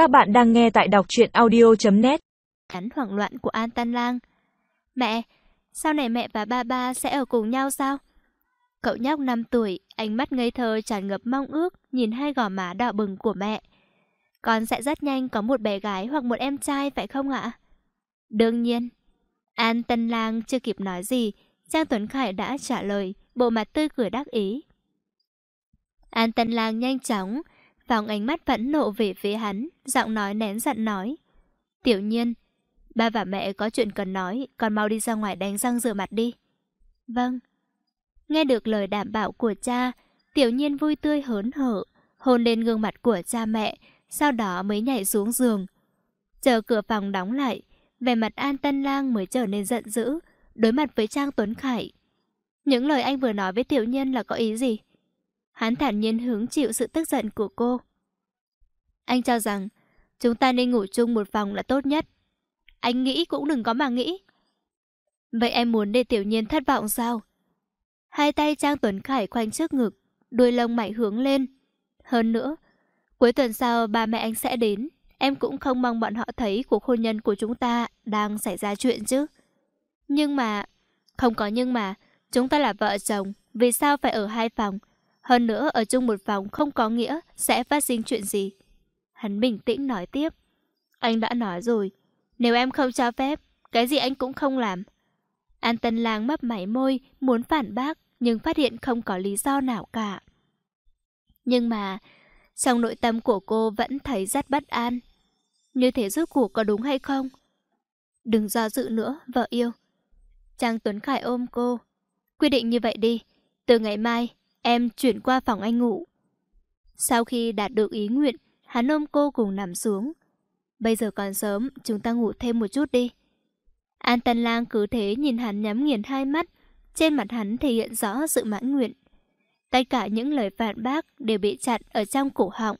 Các bạn đang nghe tại đọc truyện audio.net Hắn hoảng loạn của An Tân Lang Mẹ, sau này mẹ và ba ba sẽ ở cùng nhau sao? Cậu nhóc 5 tuổi, ánh mắt ngây thơ tràn ngập mong ước nhìn hai gò má đỏ bừng của mẹ. Con sẽ rất nhanh có một bé gái hoặc một em trai phải không ạ? Đương nhiên. An Tân Lang chưa kịp nói gì, Trang Tuấn Khải đã trả lời, bộ mặt tươi cười đắc ý. An Tân Lang nhanh chóng, phóng ánh mắt vẫn nộ về phía hắn, giọng nói nén giận nói. Tiểu nhiên, ba và mẹ có chuyện cần nói, con mau đi ra ngoài đánh răng rửa mặt đi. Vâng. Nghe được lời đảm bảo của cha, tiểu nhiên vui tươi hớn hở, hôn lên gương mặt của cha mẹ, sau đó mới nhảy xuống giường. Chờ cửa phòng đóng lại, vẻ mặt An Tân Lang mới trở nên giận dữ, đối mặt với Trang Tuấn Khải. Những lời anh vừa nói với tiểu nhân là có ý gì? Hắn thản nhiên hứng chịu sự tức giận của cô. Anh cho rằng chúng ta nên ngủ chung một phòng là tốt nhất. Anh nghĩ cũng đừng có mà nghĩ. Vậy em muốn để tiểu nhiên thất vọng sao? Hai tay Trang Tuấn Khải khoanh trước ngực, đuôi lông mày hướng lên. Hơn nữa, cuối tuần sau ba mẹ anh sẽ đến. Em cũng không mong bọn họ thấy cuộc hôn nhân của chúng ta đang xảy ra chuyện chứ. Nhưng mà... Không có nhưng mà, chúng ta là vợ chồng, vì sao phải ở hai phòng? Hơn nữa, ở chung một phòng không có nghĩa sẽ phát sinh chuyện gì. Hắn bình tĩnh nói tiếp. Anh đã nói rồi, nếu em không cho phép, cái gì anh cũng không làm. An Tân Lang mấp máy môi, muốn phản bác, nhưng phát hiện không có lý do nào cả. Nhưng mà, trong nội tâm của cô vẫn thấy rất bất an. Như thế rốt cuộc có đúng hay không? Đừng do dự nữa, vợ yêu. Trang Tuấn Khải ôm cô. quy định như vậy đi. Từ ngày mai, em chuyển qua phòng anh ngủ. Sau khi đạt được ý nguyện, hắn ôm cô cùng nằm xuống. Bây giờ còn sớm, chúng ta ngủ thêm một chút đi. An Tân Lang cứ thế nhìn hắn nhắm nghiền hai mắt, trên mặt hắn thể hiện rõ sự mãn nguyện. Tất cả những lời phản bác đều bị chặn ở trong cổ họng.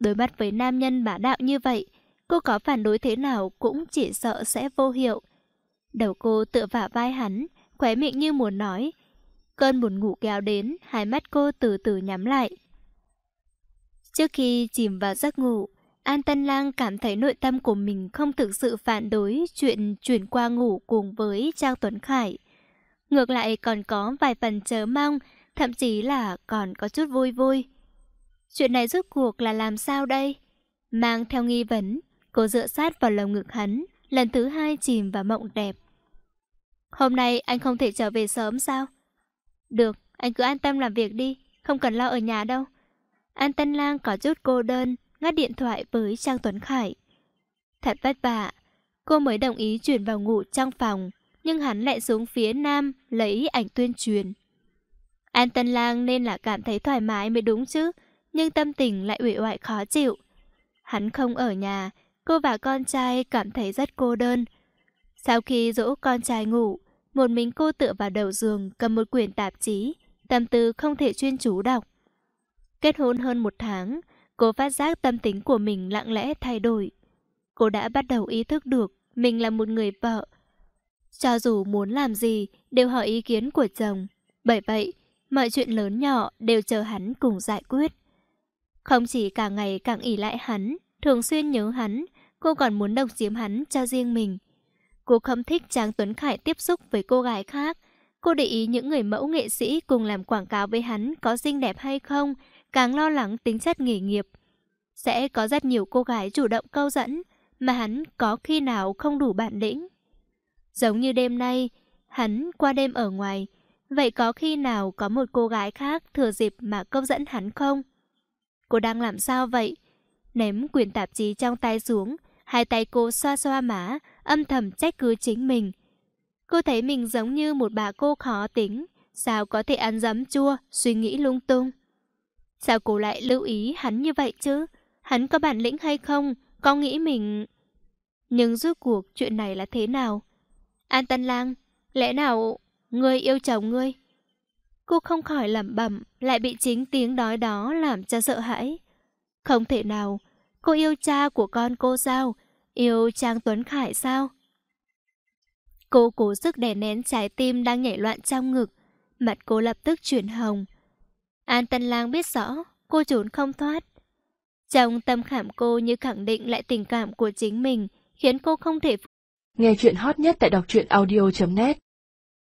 Đối mặt với nam nhân bá đạo như vậy, cô có phản đối thế nào cũng chỉ sợ sẽ vô hiệu. Đầu cô tựa vào vai hắn, khóe miệng như muốn nói. Cơn buồn ngủ kéo đến, hai mắt cô từ từ nhắm lại. Trước khi chìm vào giấc ngủ, An Tân Lang cảm thấy nội tâm của mình không thực sự phản đối chuyện chuyển qua ngủ cùng với Trang Tuấn Khải. Ngược lại còn có vài phần chờ mong, thậm chí là còn có chút vui vui. Chuyện này rốt cuộc là làm sao đây? Mang theo nghi vấn, cô dựa sát vào lồng ngực hắn, lần thứ hai chìm vào mộng đẹp. Hôm nay anh không thể trở về sớm sao? Được, anh cứ an tâm làm việc đi, không cần lo ở nhà đâu. An Tân Lang có chút cô đơn, ngắt điện thoại với Trang Tuấn Khải. Thật vất vả, cô mới đồng ý chuyển vào ngủ trong phòng, nhưng hắn lại xuống phía nam lấy ảnh tuyên truyền. An Tân Lang nên là cảm thấy thoải mái mới đúng chứ, nhưng tâm tình lại ủy oại khó chịu. Hắn không ở nhà, cô và con trai cảm thấy rất cô đơn. Sau khi dỗ con trai ngủ, một mình cô tựa vào đầu giường cầm một quyển tạp chí, tâm tư không thể chuyên chú đọc. Kết hôn hơn một tháng, cô phát giác tâm tính của mình lặng lẽ thay đổi. Cô đã bắt đầu ý thức được mình là một người vợ. Cho dù muốn làm gì, đều hỏi ý kiến của chồng. Bởi vậy, mọi chuyện lớn nhỏ đều chờ hắn cùng giải quyết. Không chỉ cả ngày càng ỉ lại hắn, thường xuyên nhớ hắn, cô còn muốn độc chiếm hắn cho riêng mình. Cô không thích Trang Tuấn Khải tiếp xúc với cô gái khác. Cô để ý những người mẫu nghệ sĩ cùng làm quảng cáo với hắn có xinh đẹp hay không, càng lo lắng tính chất nghề nghiệp. Sẽ có rất nhiều cô gái chủ động câu dẫn, mà hắn có khi nào không đủ bản lĩnh. Giống như đêm nay, hắn qua đêm ở ngoài, vậy có khi nào có một cô gái khác thừa dịp mà câu dẫn hắn không? Cô đang làm sao vậy? Ném quyển tạp chí trong tay xuống, hai tay cô xoa xoa má, âm thầm trách cứ chính mình. Cô thấy mình giống như một bà cô khó tính, sao có thể ăn dấm chua, suy nghĩ lung tung. Sao cô lại lưu ý hắn như vậy chứ? Hắn có bản lĩnh hay không? Có nghĩ mình... Nhưng rốt cuộc chuyện này là thế nào? An Tân Lang, lẽ nào ngươi yêu chồng ngươi? Cô không khỏi lẩm bẩm, lại bị chính tiếng nói đó làm cho sợ hãi. Không thể nào, cô yêu cha của con cô sao? Yêu Trang Tuấn Khải sao? Cô cố sức đè nén trái tim đang nhảy loạn trong ngực. Mặt cô lập tức chuyển hồng. An Tân Lang biết rõ, cô trốn không thoát. Trong tâm khảm cô như khẳng định lại tình cảm của chính mình, khiến cô không thể Nghe chuyện hot nhất tại đọc truyện audio.net